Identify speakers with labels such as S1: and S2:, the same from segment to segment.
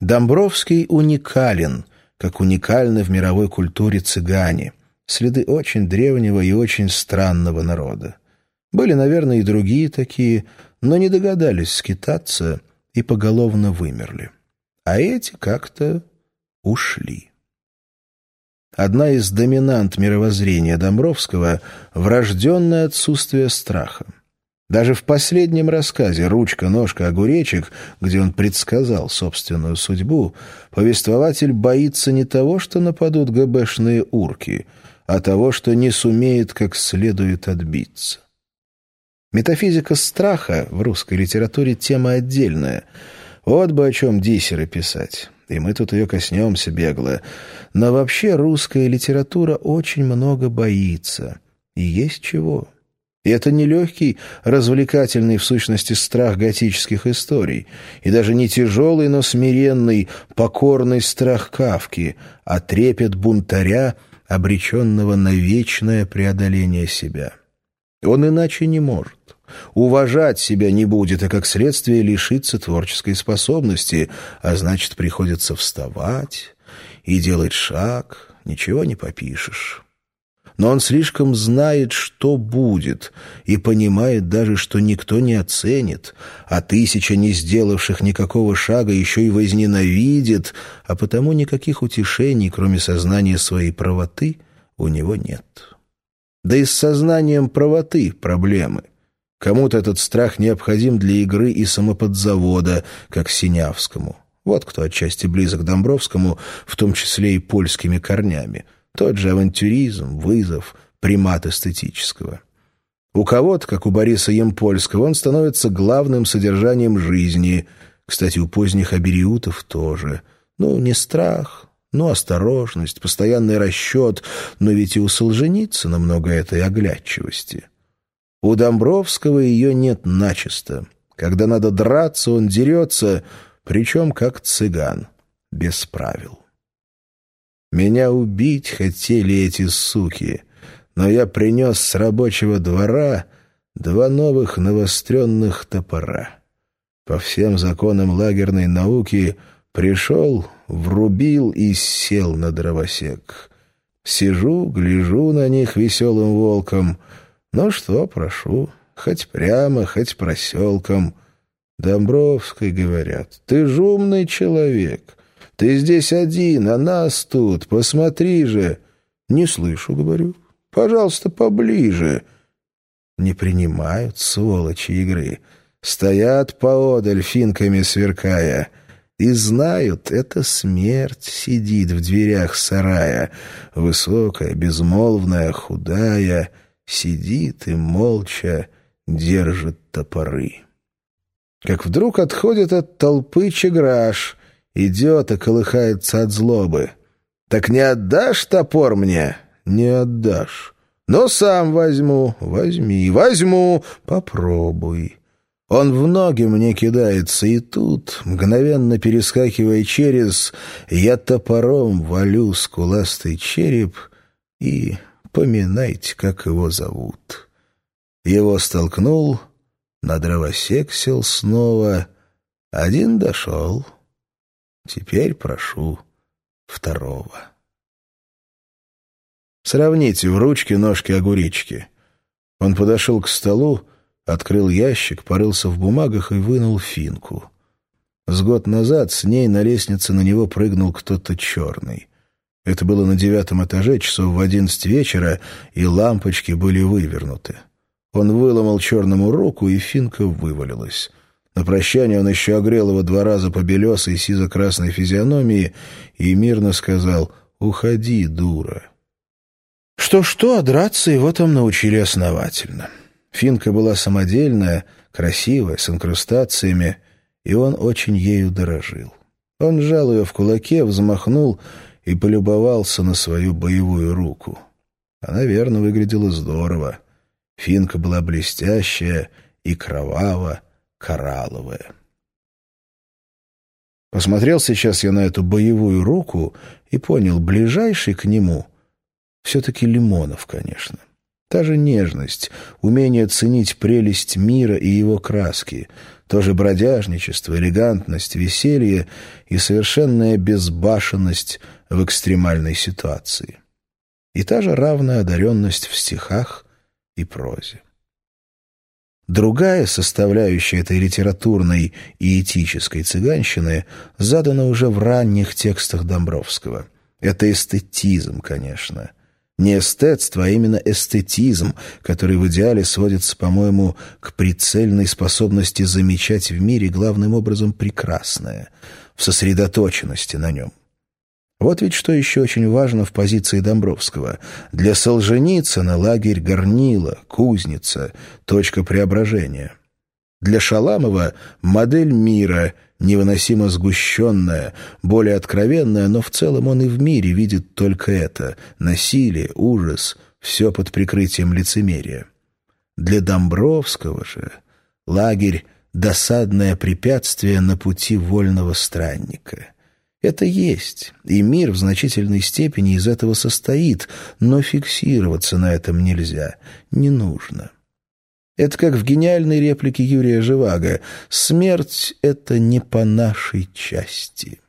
S1: Домбровский уникален, как уникальны в мировой культуре цыгане, следы очень древнего и очень странного народа. Были, наверное, и другие такие, но не догадались скитаться и поголовно вымерли. А эти как-то ушли. Одна из доминант мировоззрения Домбровского — врожденное отсутствие страха. Даже в последнем рассказе «Ручка, ножка, огуречек», где он предсказал собственную судьбу, повествователь боится не того, что нападут ГБшные урки, а того, что не сумеет как следует отбиться. Метафизика страха в русской литературе тема отдельная. Вот бы о чем диссеры писать. И мы тут ее коснемся бегло. Но вообще русская литература очень много боится. И есть чего. И это не легкий, развлекательный в сущности страх готических историй, и даже не тяжелый, но смиренный, покорный страх Кавки, а трепет бунтаря, обреченного на вечное преодоление себя. Он иначе не может. Уважать себя не будет, и как следствие лишиться творческой способности, а значит, приходится вставать и делать шаг, ничего не попишешь но он слишком знает, что будет, и понимает даже, что никто не оценит, а тысяча не сделавших никакого шага еще и возненавидит, а потому никаких утешений, кроме сознания своей правоты, у него нет. Да и с сознанием правоты проблемы. Кому-то этот страх необходим для игры и самоподзавода, как Синявскому. Вот кто отчасти близок Домбровскому, в том числе и польскими корнями. Тот же авантюризм, вызов, примат эстетического. У кого-то, как у Бориса Емпольского, он становится главным содержанием жизни. Кстати, у поздних абериутов тоже. Ну, не страх, ну, осторожность, постоянный расчет, но ведь и у Солженицына много этой оглядчивости. У Домбровского ее нет начисто. Когда надо драться, он дерется, причем как цыган, без правил. Меня убить хотели эти суки, но я принес с рабочего двора два новых навостренных топора. По всем законам лагерной науки пришел, врубил и сел на дровосек. Сижу, гляжу на них веселым волком. Ну что, прошу, хоть прямо, хоть проселком. Домбровской говорят, ты ж умный человек — ты здесь один, а нас тут. Посмотри же. Не слышу, говорю. Пожалуйста, поближе. Не принимают, сволочи, игры. Стоят поодаль, финками сверкая. И знают, это смерть сидит в дверях сарая. Высокая, безмолвная, худая. Сидит и молча держит топоры. Как вдруг отходит от толпы чеграш — Идет и колыхается от злобы. «Так не отдашь топор мне?» «Не отдашь». «Но сам возьму». «Возьми». «Возьму». «Попробуй». Он в ноги мне кидается, и тут, мгновенно перескакивая через, я топором валю скуластый череп и поминайте, как его зовут. Его столкнул, на дровосек сел снова, один дошел, Теперь прошу второго. Сравните в ручке ножки огуречки. Он подошел к столу, открыл ящик, порылся в бумагах и вынул финку. С год назад с ней на лестнице на него прыгнул кто-то черный. Это было на девятом этаже, часов в одиннадцать вечера, и лампочки были вывернуты. Он выломал черному руку, и финка вывалилась. На прощание он еще огрел его два раза по белесой сизо-красной физиономии и мирно сказал «Уходи, дура». Что-что, а драться его там научили основательно. Финка была самодельная, красивая, с инкрустациями, и он очень ею дорожил. Он сжал ее в кулаке, взмахнул и полюбовался на свою боевую руку. Она верно выглядела здорово. Финка была блестящая и кровава, коралловая. Посмотрел сейчас я на эту боевую руку и понял, ближайший к нему все-таки Лимонов, конечно. Та же нежность, умение ценить прелесть мира и его краски, то же бродяжничество, элегантность, веселье и совершенная безбашенность в экстремальной ситуации. И та же равная одаренность в стихах и прозе. Другая составляющая этой литературной и этической цыганщины задана уже в ранних текстах Домбровского. Это эстетизм, конечно – не эстетство, а именно эстетизм, который в идеале сводится, по-моему, к прицельной способности замечать в мире главным образом прекрасное, в сосредоточенности на нем. Вот ведь что еще очень важно в позиции Домбровского. Для Солженицына лагерь горнила, кузница, точка преображения. Для Шаламова модель мира, невыносимо сгущенная, более откровенная, но в целом он и в мире видит только это — насилие, ужас, все под прикрытием лицемерия. Для Домбровского же лагерь — досадное препятствие на пути вольного странника. Это есть, и мир в значительной степени из этого состоит, но фиксироваться на этом нельзя, не нужно. Это как в гениальной реплике Юрия Живаго «Смерть — это не по нашей части».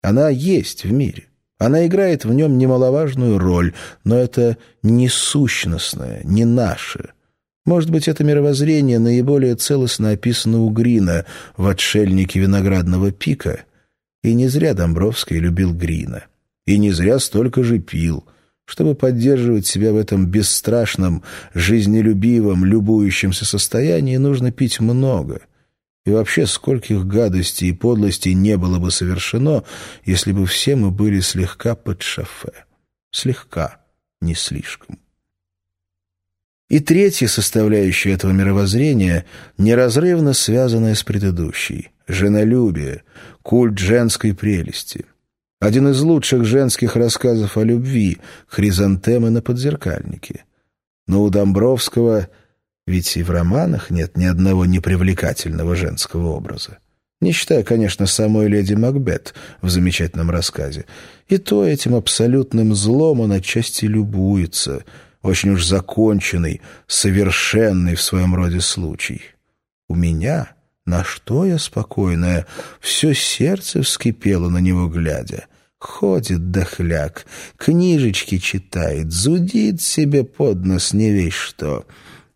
S1: Она есть в мире. Она играет в нем немаловажную роль, но это не сущностное, не наше. Может быть, это мировоззрение наиболее целостно описано у Грина в «Отшельнике виноградного пика», и не зря Домбровский любил Грина. И не зря столько же пил. Чтобы поддерживать себя в этом бесстрашном, жизнелюбивом, любующемся состоянии, нужно пить много. И вообще, скольких гадостей и подлостей не было бы совершено, если бы все мы были слегка под шофе. Слегка, не слишком. И третья составляющая этого мировоззрения неразрывно связанная с предыдущей — женолюбие, культ женской прелести — один из лучших женских рассказов о любви «Хризантемы на подзеркальнике». Но у Домбровского ведь и в романах нет ни одного непривлекательного женского образа. Не считая, конечно, самой леди Макбет в замечательном рассказе. И то этим абсолютным злом он отчасти любуется, очень уж законченный, совершенный в своем роде случай. У меня, на что я спокойная, все сердце вскипело на него глядя. Ходит дохляк, книжечки читает, зудит себе под нос не весь что.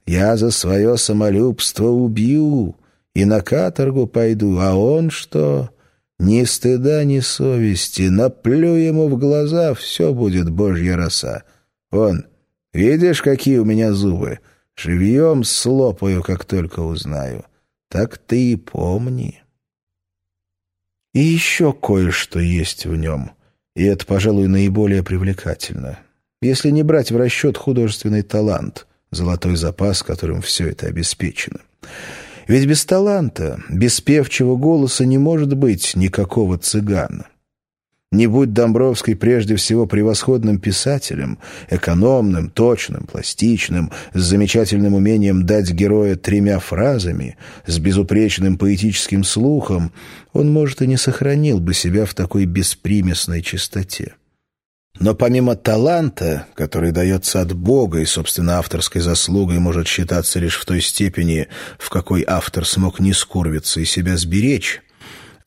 S1: Я за свое самолюбство убью и на каторгу пойду, а он что? Ни стыда, ни совести, наплю ему в глаза, все будет божья роса. Он, видишь, какие у меня зубы? Живьем слопаю, как только узнаю. Так ты и помни». И еще кое-что есть в нем, и это, пожалуй, наиболее привлекательно. Если не брать в расчет художественный талант, золотой запас, которым все это обеспечено. Ведь без таланта, без певчего голоса не может быть никакого цыгана. Не будь Домбровский прежде всего превосходным писателем, экономным, точным, пластичным, с замечательным умением дать героя тремя фразами, с безупречным поэтическим слухом, он, может, и не сохранил бы себя в такой беспримесной чистоте. Но помимо таланта, который дается от Бога и, собственно, авторской заслугой может считаться лишь в той степени, в какой автор смог не скурвиться и себя сберечь,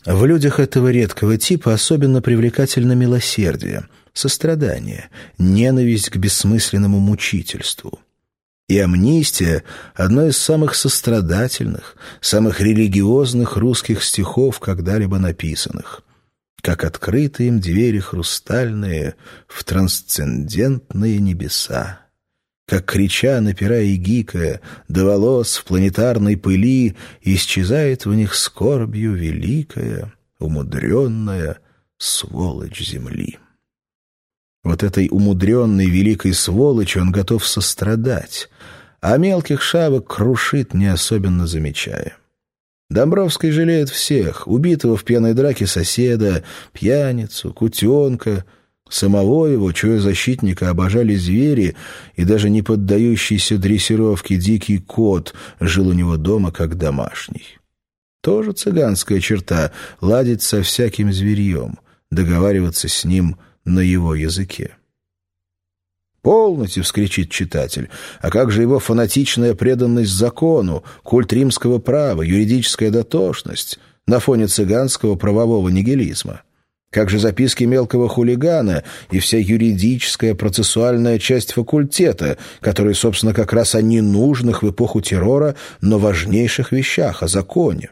S1: в людях этого редкого типа особенно привлекательно милосердие, сострадание, ненависть к бессмысленному мучительству. И амнистия — одно из самых сострадательных, самых религиозных русских стихов, когда-либо написанных. Как открыты им двери хрустальные в трансцендентные небеса как, крича, напирая и гикая, до волос в планетарной пыли, исчезает в них скорбью великая, умудренная сволочь земли. Вот этой умудренной великой сволочи он готов сострадать, а мелких шавок крушит, не особенно замечая. Домбровский жалеет всех, убитого в пьяной драке соседа, пьяницу, кутенка — Самого его, чуя защитника, обожали звери, и даже не поддающийся дрессировке дикий кот жил у него дома как домашний. Тоже цыганская черта — ладить со всяким зверьем, договариваться с ним на его языке. «Полноте!» — вскричит читатель. «А как же его фанатичная преданность закону, культ римского права, юридическая дотошность на фоне цыганского правового нигилизма?» Как же записки мелкого хулигана и вся юридическая процессуальная часть факультета, которые, собственно, как раз о ненужных в эпоху террора, но важнейших вещах, о законе?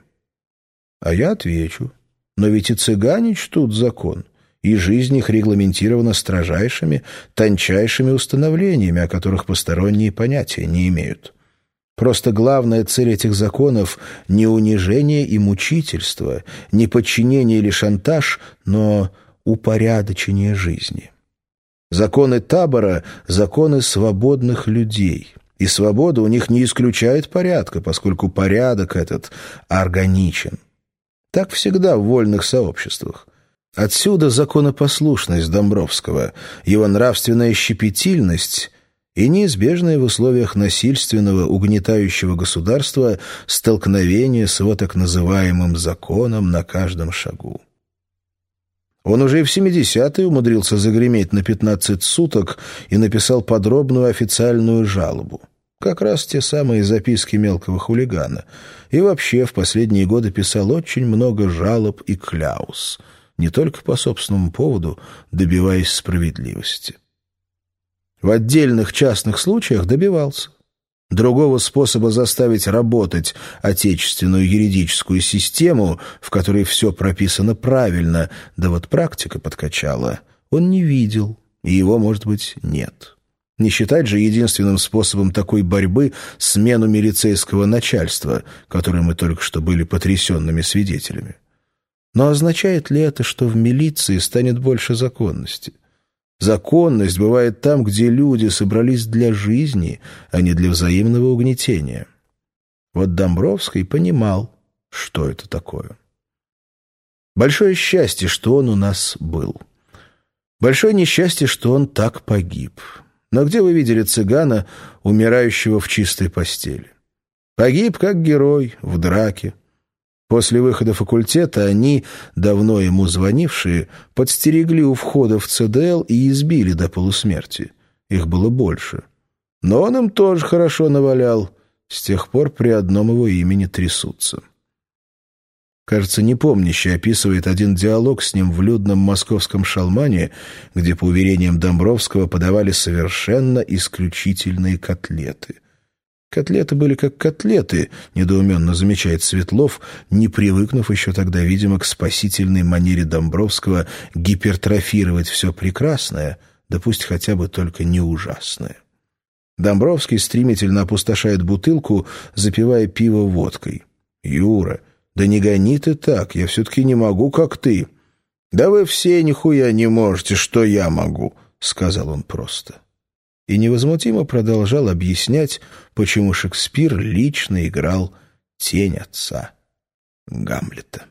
S1: А я отвечу. Но ведь и цыгане чтут закон, и жизнь их регламентирована строжайшими, тончайшими установлениями, о которых посторонние понятия не имеют. Просто главная цель этих законов — не унижение и мучительство, не подчинение или шантаж, но упорядочение жизни. Законы табора — законы свободных людей, и свобода у них не исключает порядка, поскольку порядок этот органичен. Так всегда в вольных сообществах. Отсюда законопослушность Домбровского, его нравственная щепетильность и неизбежное в условиях насильственного угнетающего государства столкновение с его так называемым законом на каждом шагу. Он уже и в 70-е умудрился загреметь на 15 суток и написал подробную официальную жалобу. Как раз те самые записки мелкого хулигана. И вообще в последние годы писал очень много жалоб и кляус. Не только по собственному поводу, добиваясь справедливости. В отдельных частных случаях добивался. Другого способа заставить работать отечественную юридическую систему, в которой все прописано правильно, да вот практика подкачала, он не видел, и его, может быть, нет. Не считать же единственным способом такой борьбы смену милицейского начальства, которой мы только что были потрясенными свидетелями. Но означает ли это, что в милиции станет больше законности? Законность бывает там, где люди собрались для жизни, а не для взаимного угнетения. Вот Домбровский понимал, что это такое. Большое счастье, что он у нас был. Большое несчастье, что он так погиб. Но где вы видели цыгана, умирающего в чистой постели? Погиб как герой в драке, После выхода факультета они, давно ему звонившие, подстерегли у входа в ЦДЛ и избили до полусмерти. Их было больше. Но он им тоже хорошо навалял. С тех пор при одном его имени трясутся. Кажется, непомнящий описывает один диалог с ним в людном московском шалмане, где, по уверениям Домбровского, подавали совершенно исключительные котлеты — Котлеты были как котлеты, недоуменно замечает Светлов, не привыкнув еще тогда, видимо, к спасительной манере Домбровского гипертрофировать все прекрасное, да пусть хотя бы только не ужасное. Домбровский стремительно опустошает бутылку, запивая пиво водкой. «Юра, да не гони ты так, я все-таки не могу, как ты». «Да вы все нихуя не можете, что я могу», — сказал он просто и невозмутимо продолжал объяснять, почему Шекспир лично играл тень отца Гамлета.